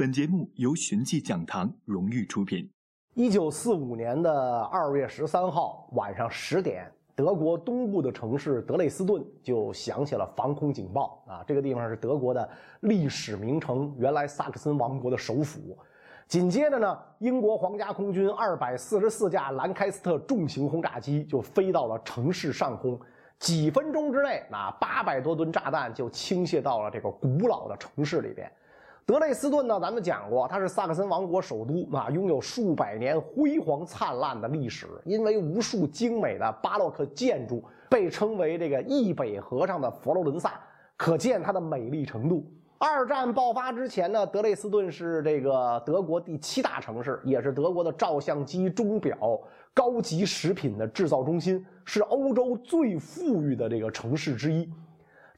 本节目由寻迹讲堂荣誉出品。一九四五年的二月十三号晚上十点，德国东部的城市德累斯顿就响起了防空警报啊！这个地方是德国的历史名城，原来萨克森王国的首府。紧接着呢，英国皇家空军二百四十四架兰开斯特重型轰炸机就飞到了城市上空，几分钟之内，那八百多吨炸弹就倾泻到了这个古老的城市里边。德累斯顿呢，咱们讲过，它是萨克森王国首都啊，拥有数百年辉煌灿烂的历史。因为无数精美的巴洛克建筑，被称为这个易北河上的佛罗伦萨，可见它的美丽程度。二战爆发之前呢，德累斯顿是这个德国第七大城市，也是德国的照相机、钟表、高级食品的制造中心，是欧洲最富裕的这个城市之一。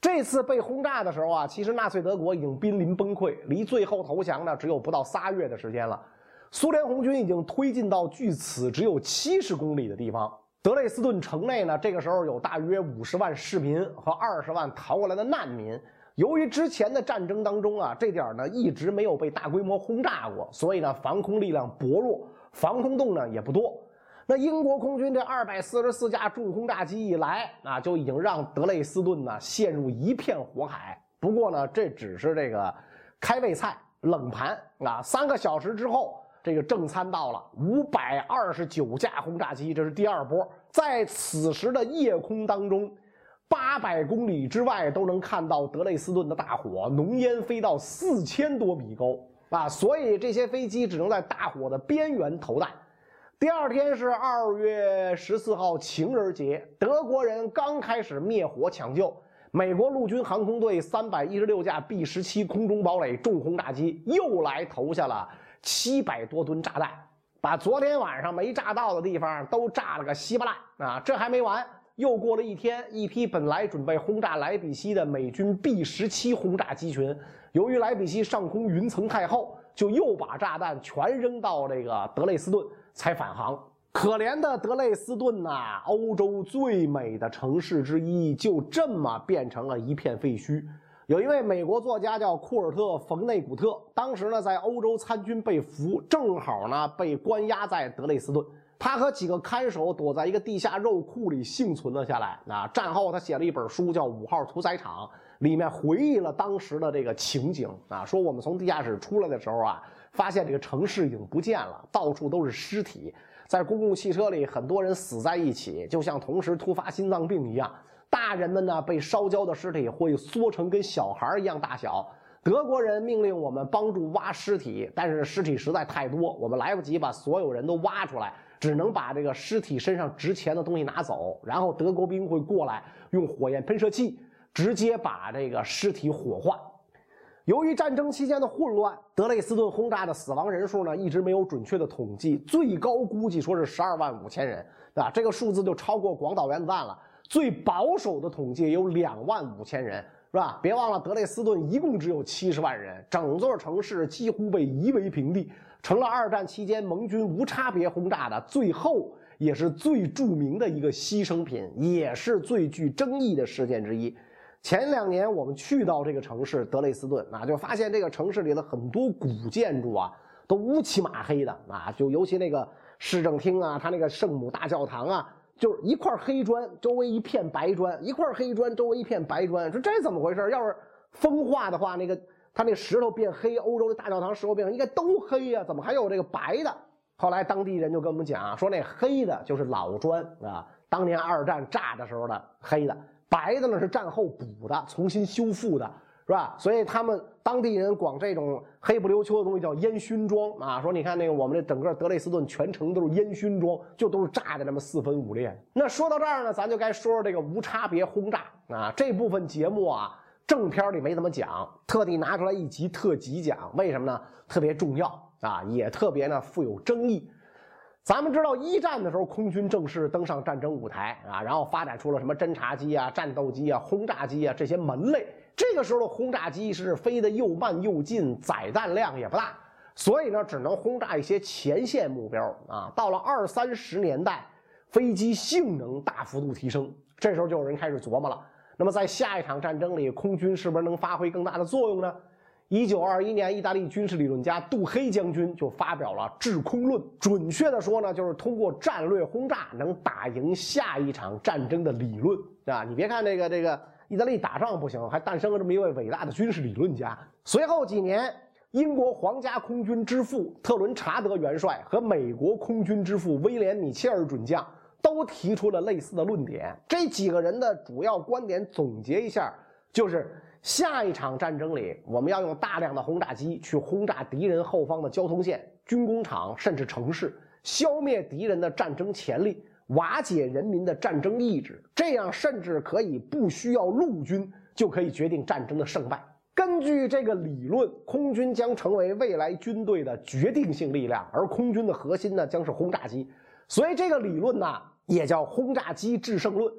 这次被轰炸的时候啊，其实纳粹德国已经濒临崩溃，离最后投降呢只有不到仨月的时间了。苏联红军已经推进到距此只有七十公里的地方。德累斯顿城内呢，这个时候有大约五十万市民和二十万逃过来的难民。由于之前的战争当中啊，这点呢一直没有被大规模轰炸过，所以呢防空力量薄弱，防空洞呢也不多。那英国空军这二百四十四架重轰炸机一来啊，就已经让德累斯顿呢陷入一片火海。不过呢，这只是这个开胃菜、冷盘啊。三个小时之后，这个正餐到了，五百二十九架轰炸机，这是第二波。在此时的夜空当中，八百公里之外都能看到德累斯顿的大火，浓烟飞到四千多米高啊。所以这些飞机只能在大火的边缘投弹。第二天是二月十四号情人节，德国人刚开始灭火抢救，美国陆军航空队三百一十六架 B 十七空中堡垒重轰炸机又来投下了七百多吨炸弹，把昨天晚上没炸到的地方都炸了个稀巴烂啊！这还没完，又过了一天，一批本来准备轰炸莱比锡的美军 B 十七轰炸机群，由于莱比锡上空云层太厚，就又把炸弹全扔到这个德累斯顿。才返航，可怜的德累斯顿呐，欧洲最美的城市之一，就这么变成了一片废墟。有一位美国作家叫库尔特·冯内古特，当时呢在欧洲参军被俘，正好呢被关押在德累斯顿。他和几个看守躲在一个地下肉库里幸存了下来。啊，战后他写了一本书叫《五号屠宰场》，里面回忆了当时的这个情景。啊，说我们从地下室出来的时候啊。发现这个城市已经不见了，到处都是尸体，在公共汽车里，很多人死在一起，就像同时突发心脏病一样。大人们呢，被烧焦的尸体会缩成跟小孩一样大小。德国人命令我们帮助挖尸体，但是尸体实在太多，我们来不及把所有人都挖出来，只能把这个尸体身上值钱的东西拿走，然后德国兵会过来用火焰喷射器直接把这个尸体火化。由于战争期间的混乱，德累斯顿轰炸的死亡人数呢一直没有准确的统计，最高估计说是十二万五千人，啊，这个数字就超过广岛原子弹了。最保守的统计有两万五千人，是吧？别忘了德累斯顿一共只有七十万人，整座城市几乎被夷为平地，成了二战期间盟军无差别轰炸的最后也是最著名的一个牺牲品，也是最具争议的事件之一。前两年我们去到这个城市德累斯顿，啊，就发现这个城市里的很多古建筑啊，都乌漆嘛黑的啊，就尤其那个市政厅啊，它那个圣母大教堂啊，就是一块黑砖，周围一片白砖，一块黑砖，周围一片白砖，说这怎么回事？要是风化的话，那个它那石头变黑，欧洲的大教堂石头变黑，应该都黑呀，怎么还有这个白的？后来当地人就跟我们讲啊，说那黑的就是老砖啊，当年二战炸的时候的黑的。白的呢是战后补的，重新修复的，是吧？所以他们当地人管这种黑不溜秋的东西叫烟熏妆啊。说你看那个我们这整个德累斯顿全城都是烟熏妆，就都是炸的那么四分五裂。那说到这儿呢，咱就该说说这个无差别轰炸啊这部分节目啊，正片里没怎么讲，特地拿出来一集特辑讲，为什么呢？特别重要啊，也特别呢富有争议。咱们知道，一战的时候，空军正式登上战争舞台啊，然后发展出了什么侦察机啊、战斗机啊、轰炸机啊这些门类。这个时候的轰炸机是飞得又慢又近，载弹量也不大，所以呢，只能轰炸一些前线目标啊。到了二三十年代，飞机性能大幅度提升，这时候就有人开始琢磨了：那么在下一场战争里，空军是不是能发挥更大的作用呢？一九二一年，意大利军事理论家杜黑将军就发表了制空论。准确的说呢，就是通过战略轰炸能打赢下一场战争的理论啊！你别看这个这个意大利打仗不行，还诞生了这么一位伟大的军事理论家。随后几年，英国皇家空军之父特伦查德元帅和美国空军之父威廉米切尔准将都提出了类似的论点。这几个人的主要观点总结一下，就是。下一场战争里，我们要用大量的轰炸机去轰炸敌人后方的交通线、军工厂，甚至城市，消灭敌人的战争潜力，瓦解人民的战争意志。这样甚至可以不需要陆军就可以决定战争的胜败。根据这个理论，空军将成为未来军队的决定性力量，而空军的核心呢将是轰炸机。所以这个理论呢也叫轰炸机制胜论。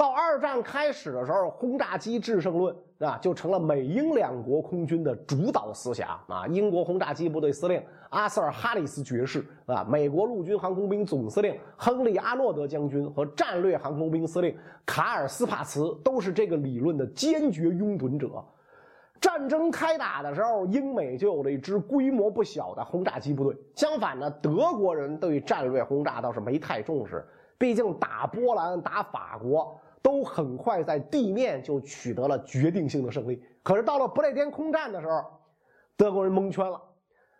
到二战开始的时候，轰炸机制胜论啊就成了美英两国空军的主导思想啊。英国轰炸机部队司令阿瑟尔·哈里斯爵士啊，美国陆军航空兵总司令亨利·阿诺德将军和战略航空兵司令卡尔·斯帕茨都是这个理论的坚决拥趸者。战争开打的时候，英美就有了一支规模不小的轰炸机部队。相反呢，德国人对战略轰炸倒是没太重视，毕竟打波兰、打法国。都很快在地面就取得了决定性的胜利。可是到了不列颠空战的时候，德国人蒙圈了。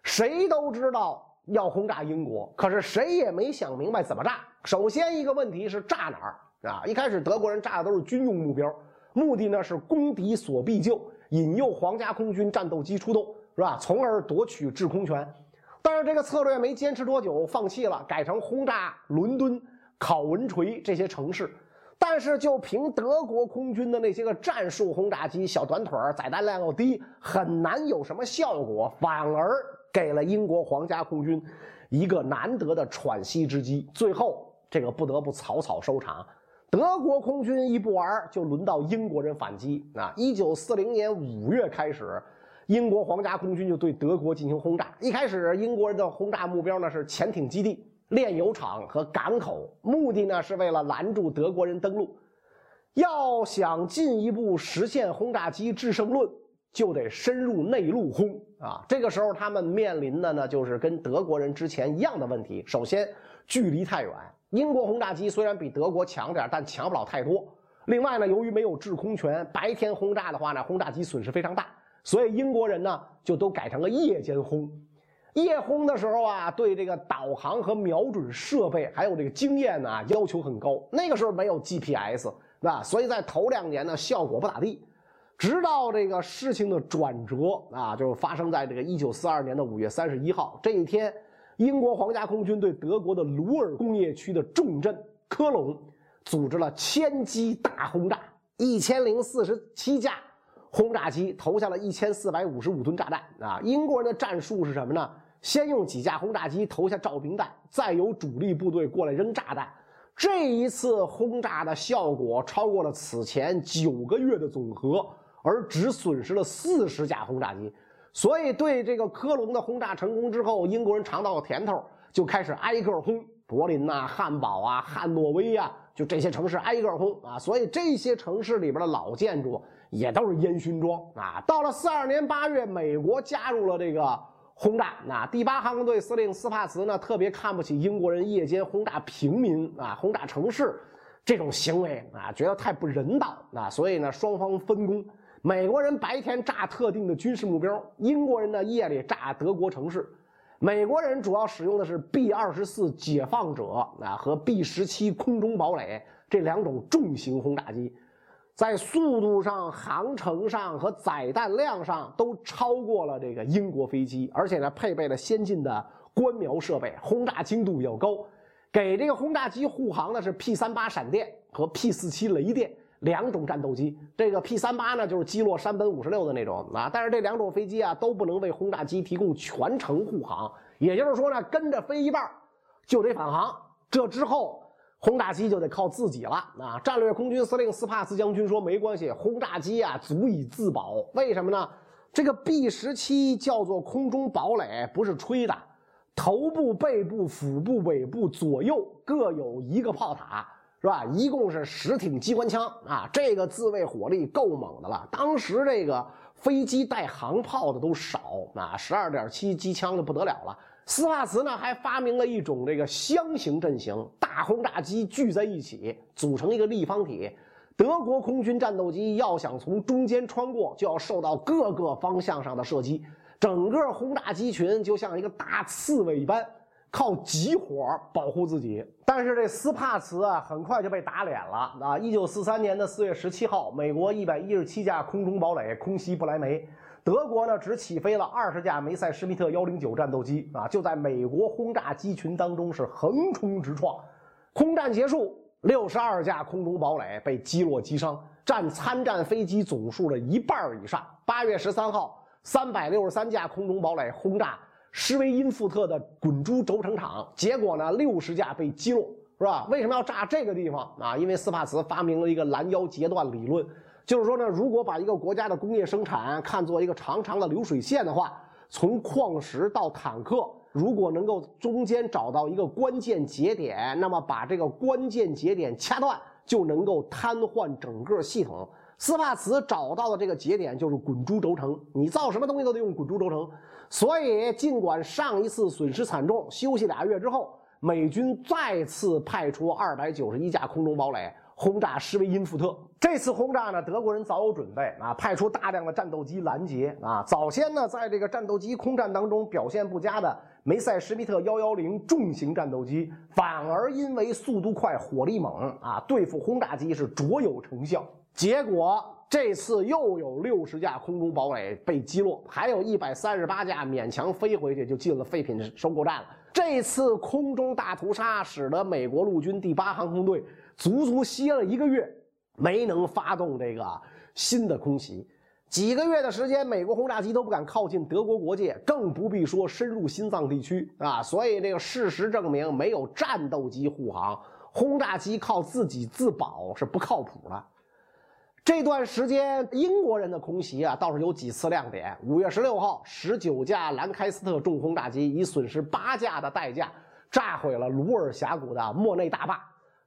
谁都知道要轰炸英国，可是谁也没想明白怎么炸。首先一个问题是炸哪儿啊？一开始德国人炸的都是军用目标，目的呢是攻敌所必救，引诱皇家空军战斗机出动，是吧？从而夺取制空权。但是这个策略没坚持多久，放弃了，改成轰炸伦敦、考文垂这些城市。但是就凭德国空军的那些个战术轰炸机，小短腿，载弹量又低，很难有什么效果，反而给了英国皇家空军一个难得的喘息之机。最后，这个不得不草草收场。德国空军一不玩，就轮到英国人反击。啊，一九四零年五月开始，英国皇家空军就对德国进行轰炸。一开始，英国人的轰炸目标呢是潜艇基地。炼油厂和港口，目的呢是为了拦住德国人登陆。要想进一步实现轰炸机制胜论，就得深入内陆轰啊！这个时候他们面临的呢，就是跟德国人之前一样的问题。首先，距离太远，英国轰炸机虽然比德国强点，但强不了太多。另外呢，由于没有制空权，白天轰炸的话呢，轰炸机损失非常大，所以英国人呢就都改成了夜间轰。夜轰的时候啊，对这个导航和瞄准设备还有这个经验呢要求很高。那个时候没有 GPS，是吧？所以在头两年呢效果不咋地。直到这个事情的转折啊，就是发生在这个1942年的5月31号这一天，英国皇家空军对德国的鲁尔工业区的重镇科隆组织了千机大轰炸，一千零四十七架轰炸机投下了一千四百五十五吨炸弹啊！英国人的战术是什么呢？先用几架轰炸机投下照明弹，再由主力部队过来扔炸弹。这一次轰炸的效果超过了此前九个月的总和，而只损失了四十架轰炸机。所以，对这个科隆的轰炸成功之后，英国人尝到了甜头，就开始挨个轰柏林呐、汉堡啊、汉诺威呀，就这些城市挨个轰啊。所以，这些城市里边的老建筑也都是烟熏妆啊。到了四二年八月，美国加入了这个。轰炸那第八航空队司令斯帕茨呢，特别看不起英国人夜间轰炸平民啊，轰炸城市这种行为啊，觉得太不人道啊，所以呢，双方分工，美国人白天炸特定的军事目标，英国人呢夜里炸德国城市。美国人主要使用的是 B 二十四解放者啊和 B 十七空中堡垒这两种重型轰炸机。在速度上、航程上和载弹量上都超过了这个英国飞机，而且呢，配备了先进的观瞄设备，轰炸精度比较高。给这个轰炸机护航的是 P 三八闪电和 P 四七雷电两种战斗机。这个 P 三八呢，就是击落山本五十六的那种啊。但是这两种飞机啊，都不能为轰炸机提供全程护航，也就是说呢，跟着飞一半就得返航。这之后。轰炸机就得靠自己了啊！战略空军司令斯帕斯将军说：“没关系，轰炸机啊足以自保。为什么呢？这个 B 十七叫做空中堡垒，不是吹的。头部、背部、腹部、尾部左右各有一个炮塔，是吧？一共是十挺机关枪啊！这个自卫火力够猛的了。当时这个飞机带航炮的都少啊，十二点七机枪就不得了了。斯帕茨呢还发明了一种这个箱型阵型，大轰炸机聚在一起组成一个立方体。德国空军战斗机要想从中间穿过，就要受到各个方向上的射击，整个轰炸机群就像一个大刺猬一般。靠急火保护自己，但是这斯帕茨啊，很快就被打脸了啊！一九四三年的四月十七号，美国一百一十七架空中堡垒空袭不来梅，德国呢只起飞了二十架梅塞施密特幺零九战斗机啊，就在美国轰炸机群当中是横冲直撞。空战结束，六十二架空中堡垒被击落击伤，占参战飞机总数的一半以上。八月十三号，三百六十三架空中堡垒轰炸。施维因富特的滚珠轴承厂，结果呢，六十架被击落，是吧？为什么要炸这个地方啊？因为斯帕茨发明了一个拦腰截断理论，就是说呢，如果把一个国家的工业生产看作一个长长的流水线的话，从矿石到坦克，如果能够中间找到一个关键节点，那么把这个关键节点掐断，就能够瘫痪整个系统。斯帕茨找到的这个节点就是滚珠轴承，你造什么东西都得用滚珠轴承。所以，尽管上一次损失惨重，休息俩月之后，美军再次派出二百九十一架空中堡垒轰炸施维因福特。这次轰炸呢，德国人早有准备啊，派出大量的战斗机拦截啊。早先呢，在这个战斗机空战当中表现不佳的梅塞施密特幺幺零重型战斗机，反而因为速度快、火力猛啊，对付轰炸机是卓有成效。结果这次又有六十架空中堡垒被击落，还有一百三十八架勉强飞回去，就进了废品收购站了。这次空中大屠杀使得美国陆军第八航空队足足歇了一个月，没能发动这个新的空袭。几个月的时间，美国轰炸机都不敢靠近德国国界，更不必说深入心脏地区啊！所以这个事实证明，没有战斗机护航，轰炸机靠自己自保是不靠谱的。这段时间，英国人的空袭啊，倒是有几次亮点。五月十六号，十九架兰开斯特重轰炸机以损失八架的代价，炸毁了鲁尔峡谷的莫内大坝。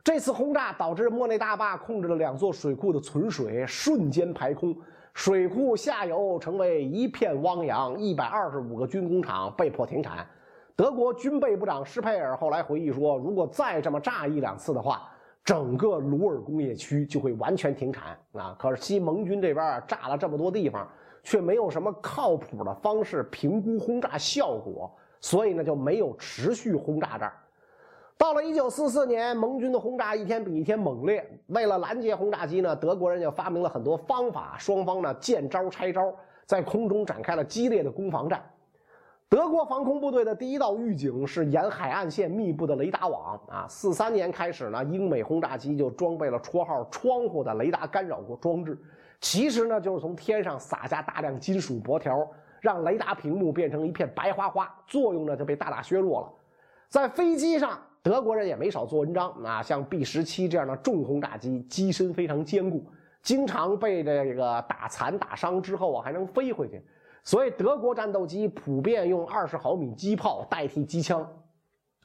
这次轰炸导致莫内大坝控制了两座水库的存水瞬间排空，水库下游成为一片汪洋，一百二十五个军工厂被迫停产。德国军备部长施佩尔后来回忆说：“如果再这么炸一两次的话。”整个鲁尔工业区就会完全停产啊！可惜盟军这边啊炸了这么多地方，却没有什么靠谱的方式评估轰炸效果，所以呢就没有持续轰炸这儿。到了1944年，盟军的轰炸一天比一天猛烈。为了拦截轰炸机呢，德国人就发明了很多方法，双方呢见招拆招，在空中展开了激烈的攻防战。德国防空部队的第一道预警是沿海岸线密布的雷达网啊。四三年开始呢，英美轰炸机就装备了绰号“窗户”的雷达干扰过装置，其实呢就是从天上撒下大量金属箔条，让雷达屏幕变成一片白花花，作用呢就被大大削弱了。在飞机上，德国人也没少做文章啊，像 B 十七这样的重轰炸机，机身非常坚固，经常被这个打残打伤之后啊，还能飞回去。所以德国战斗机普遍用二十毫米机炮代替机枪，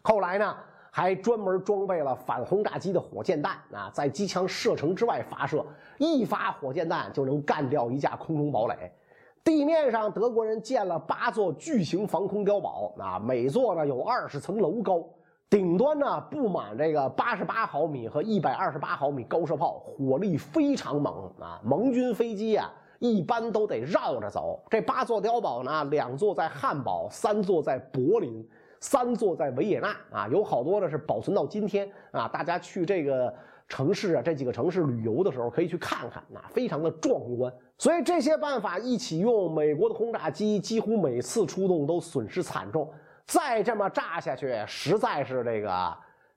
后来呢还专门装备了反轰炸机的火箭弹啊，在机枪射程之外发射，一发火箭弹就能干掉一架空中堡垒。地面上德国人建了八座巨型防空碉堡啊，每座呢有二十层楼高，顶端呢布满这个八十八毫米和一百二十八毫米高射炮，火力非常猛啊，盟军飞机啊。一般都得绕着走。这八座碉堡呢，两座在汉堡，三座在柏林，三座在维也纳啊，有好多呢是保存到今天啊。大家去这个城市啊，这几个城市旅游的时候可以去看看，那非常的壮观。所以这些办法一起用，美国的轰炸机几乎每次出动都损失惨重。再这么炸下去，实在是这个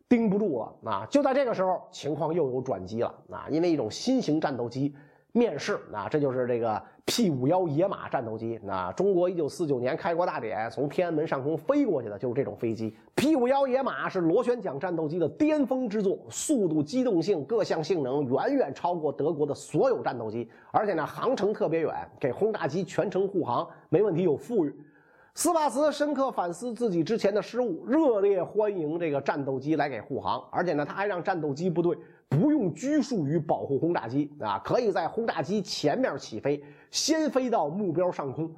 盯不住了啊！就在这个时候，情况又有转机了啊，因为一种新型战斗机。面试啊，这就是这个 P 五幺野马战斗机。那中国一九四九年开国大典从天安门上空飞过去的就是这种飞机。P 五幺野马是螺旋桨战斗机的巅峰之作，速度、机动性各项性能远远超过德国的所有战斗机，而且呢航程特别远，给轰炸机全程护航没问题，有富裕。斯帕茨深刻反思自己之前的失误，热烈欢迎这个战斗机来给护航，而且呢，他还让战斗机部队不用拘束于保护轰炸机啊，可以在轰炸机前面起飞，先飞到目标上空。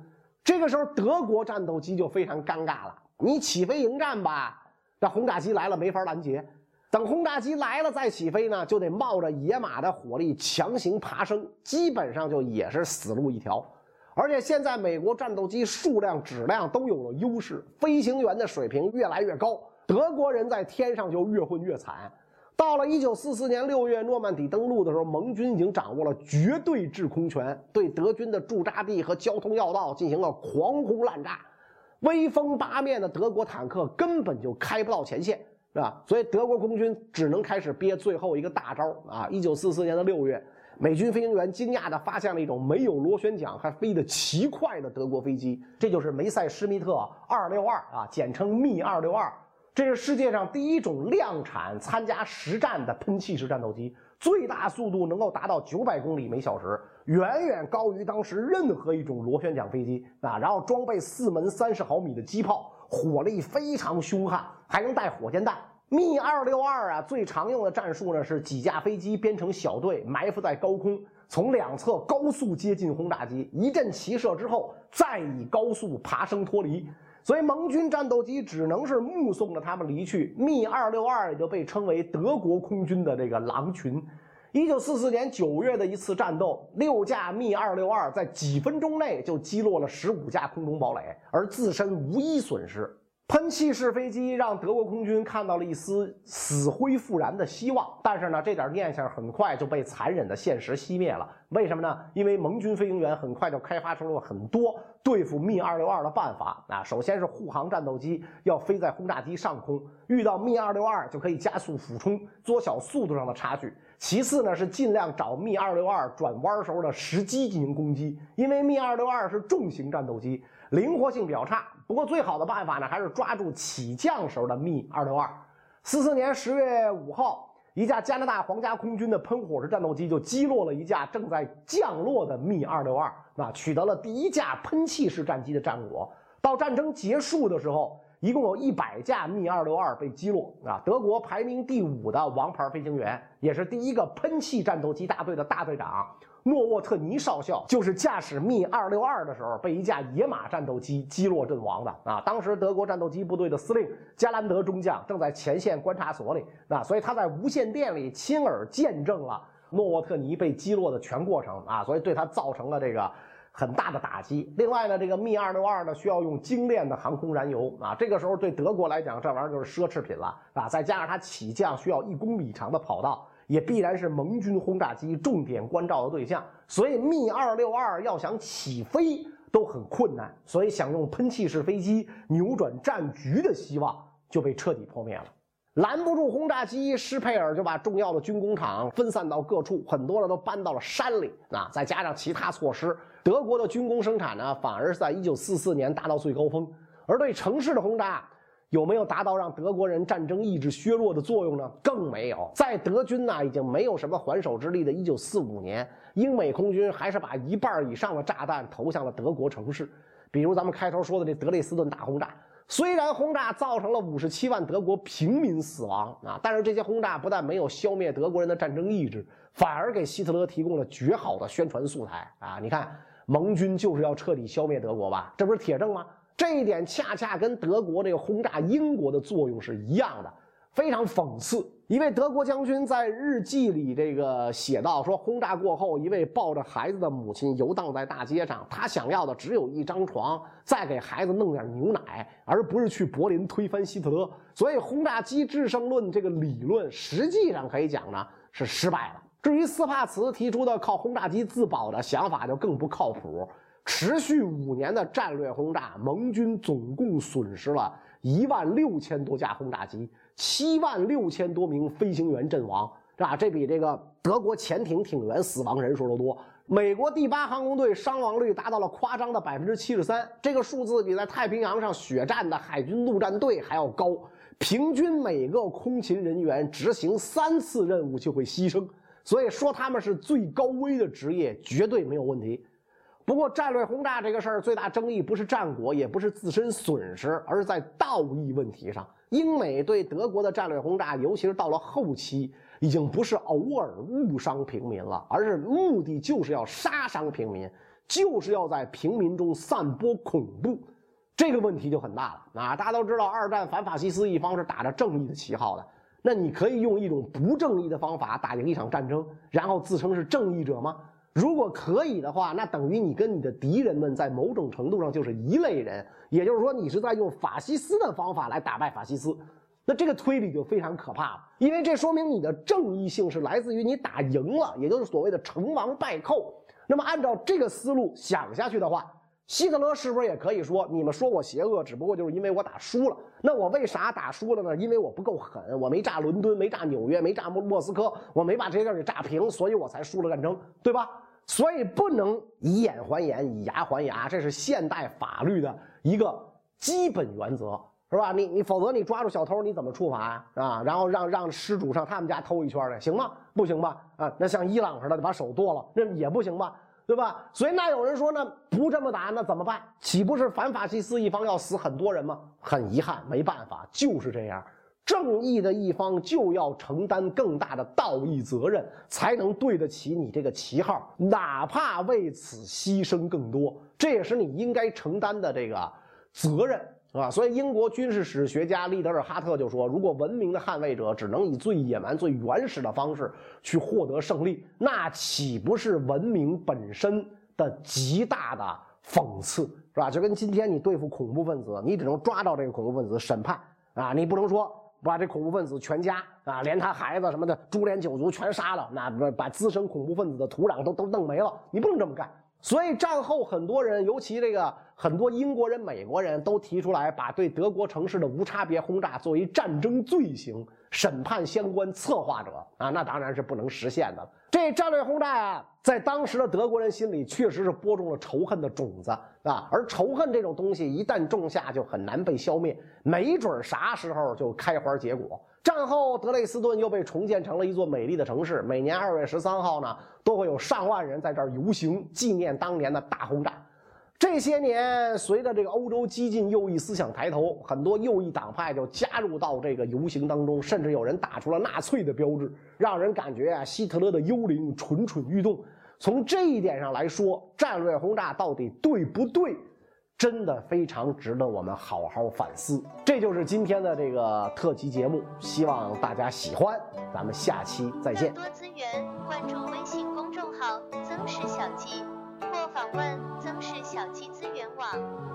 这个时候，德国战斗机就非常尴尬了，你起飞迎战吧，这轰炸机来了没法拦截，等轰炸机来了再起飞呢，就得冒着野马的火力强行爬升，基本上就也是死路一条。而且现在美国战斗机数量、质量都有了优势，飞行员的水平越来越高，德国人在天上就越混越惨。到了1944年6月诺曼底登陆的时候，盟军已经掌握了绝对制空权，对德军的驻扎地和交通要道进行了狂轰滥炸，威风八面的德国坦克根本就开不到前线，是吧？所以德国空军只能开始憋最后一个大招啊！1944年的6月。美军飞行员惊讶地发现了一种没有螺旋桨还飞得奇快的德国飞机，这就是梅塞施密特262啊，简称 Me-262。这是世界上第一种量产参加实战的喷气式战斗机，最大速度能够达到900公里每小时，远远高于当时任何一种螺旋桨飞机啊。然后装备四门30毫米的机炮，火力非常凶悍，还能带火箭弹。密二六二啊，最常用的战术呢是几架飞机编成小队，埋伏在高空，从两侧高速接近轰炸机，一阵齐射之后，再以高速爬升脱离。所以盟军战斗机只能是目送着他们离去。密二六二也就被称为德国空军的这个狼群。一九四四年九月的一次战斗，六架密二六二在几分钟内就击落了十五架空中堡垒，而自身无一损失。喷气式飞机让德国空军看到了一丝死灰复燃的希望，但是呢，这点念想很快就被残忍的现实熄灭了。为什么呢？因为盟军飞行员很快就开发出了很多对付密二六二的办法啊。首先是护航战斗机要飞在轰炸机上空，遇到密二六二就可以加速俯冲，缩小速度上的差距。其次呢，是尽量找密二六二转弯时候的时机进行攻击，因为密二六二是重型战斗机，灵活性比较差。不过最好的办法呢，还是抓住起降时候的密二六二。四四年十月五号，一架加拿大皇家空军的喷火式战斗机就击落了一架正在降落的密二六二，啊，取得了第一架喷气式战机的战果。到战争结束的时候，一共有一百架密二六二被击落。啊，德国排名第五的王牌飞行员，也是第一个喷气战斗机大队的大队长。诺沃特尼少校就是驾驶密二六二的时候被一架野马战斗机击落阵亡的啊！当时德国战斗机部队的司令加兰德中将正在前线观察所里啊，所以他在无线电里亲耳见证了诺沃特尼被击落的全过程啊，所以对他造成了这个很大的打击。另外呢，这个密二六二呢需要用精炼的航空燃油啊，这个时候对德国来讲这玩意儿就是奢侈品了啊！再加上它起降需要一公里长的跑道。也必然是盟军轰炸机重点关照的对象，所以密二六二要想起飞都很困难，所以想用喷气式飞机扭转战局的希望就被彻底破灭了。拦不住轰炸机，施佩尔就把重要的军工厂分散到各处，很多的都搬到了山里啊。再加上其他措施，德国的军工生产呢，反而是在一九四四年达到最高峰，而对城市的轰炸。有没有达到让德国人战争意志削弱的作用呢？更没有。在德军呢已经没有什么还手之力的1945年，英美空军还是把一半以上的炸弹投向了德国城市。比如咱们开头说的这德累斯顿大轰炸，虽然轰炸造成了57万德国平民死亡啊，但是这些轰炸不但没有消灭德国人的战争意志，反而给希特勒提供了绝好的宣传素材啊！你看，盟军就是要彻底消灭德国吧？这不是铁证吗？这一点恰恰跟德国这个轰炸英国的作用是一样的，非常讽刺。一位德国将军在日记里这个写道说：“轰炸过后，一位抱着孩子的母亲游荡在大街上，他想要的只有一张床，再给孩子弄点牛奶，而不是去柏林推翻希特勒。所以，轰炸机制胜论这个理论实际上可以讲呢是失败了。至于斯帕茨提出的靠轰炸机自保的想法，就更不靠谱。”持续五年的战略轰炸，盟军总共损失了一万六千多架轰炸机，七万六千多名飞行员阵亡，是吧？这比这个德国潜艇艇员死亡人数都多。美国第八航空队伤亡率达到了夸张的百分之七十三，这个数字比在太平洋上血战的海军陆战队还要高。平均每个空勤人员执行三次任务就会牺牲，所以说他们是最高危的职业，绝对没有问题。不过，战略轰炸这个事儿最大争议不是战果，也不是自身损失，而是在道义问题上。英美对德国的战略轰炸，尤其是到了后期，已经不是偶尔误伤平民了，而是目的就是要杀伤平民，就是要在平民中散播恐怖。这个问题就很大了啊！大家都知道，二战反法西斯一方是打着正义的旗号的，那你可以用一种不正义的方法打赢一场战争，然后自称是正义者吗？如果可以的话，那等于你跟你的敌人们在某种程度上就是一类人，也就是说你是在用法西斯的方法来打败法西斯，那这个推理就非常可怕了，因为这说明你的正义性是来自于你打赢了，也就是所谓的成王败寇。那么按照这个思路想下去的话，希特勒是不是也可以说，你们说我邪恶，只不过就是因为我打输了？那我为啥打输了呢？因为我不够狠，我没炸伦敦，没炸纽约，没炸莫莫斯科，我没把这些地儿给炸平，所以我才输了战争，对吧？所以不能以眼还眼，以牙还牙，这是现代法律的一个基本原则，是吧？你你否则你抓住小偷，你怎么处罚呀？啊，然后让让失主上他们家偷一圈去，行吗？不行吧？啊，那像伊朗似的把手剁了，那也不行吧？对吧？所以那有人说呢，不这么打那怎么办？岂不是反法西斯一方要死很多人吗？很遗憾，没办法，就是这样。正义的一方就要承担更大的道义责任，才能对得起你这个旗号，哪怕为此牺牲更多，这也是你应该承担的这个责任，啊。所以，英国军事史学家利德尔哈特就说：“如果文明的捍卫者只能以最野蛮、最原始的方式去获得胜利，那岂不是文明本身的极大的讽刺？是吧？就跟今天你对付恐怖分子，你只能抓到这个恐怖分子审判啊，你不能说。”把这恐怖分子全家啊，连他孩子什么的，株连九族全杀了，那把把滋生恐怖分子的土壤都都弄没了，你不能这么干。所以战后很多人，尤其这个很多英国人、美国人都提出来，把对德国城市的无差别轰炸作为战争罪行，审判相关策划者啊，那当然是不能实现的。这战略轰炸啊，在当时的德国人心里确实是播种了仇恨的种子啊，而仇恨这种东西一旦种下，就很难被消灭，没准啥时候就开花结果。战后，德累斯顿又被重建成了一座美丽的城市。每年二月十三号呢，都会有上万人在这儿游行，纪念当年的大轰炸。这些年，随着这个欧洲激进右翼思想抬头，很多右翼党派就加入到这个游行当中，甚至有人打出了纳粹的标志，让人感觉啊，希特勒的幽灵蠢蠢欲动。从这一点上来说，战略轰炸到底对不对？真的非常值得我们好好反思。这就是今天的这个特辑节目，希望大家喜欢。咱们下期再见。多资源关注微信曾氏小记或访问曾氏小记资源网。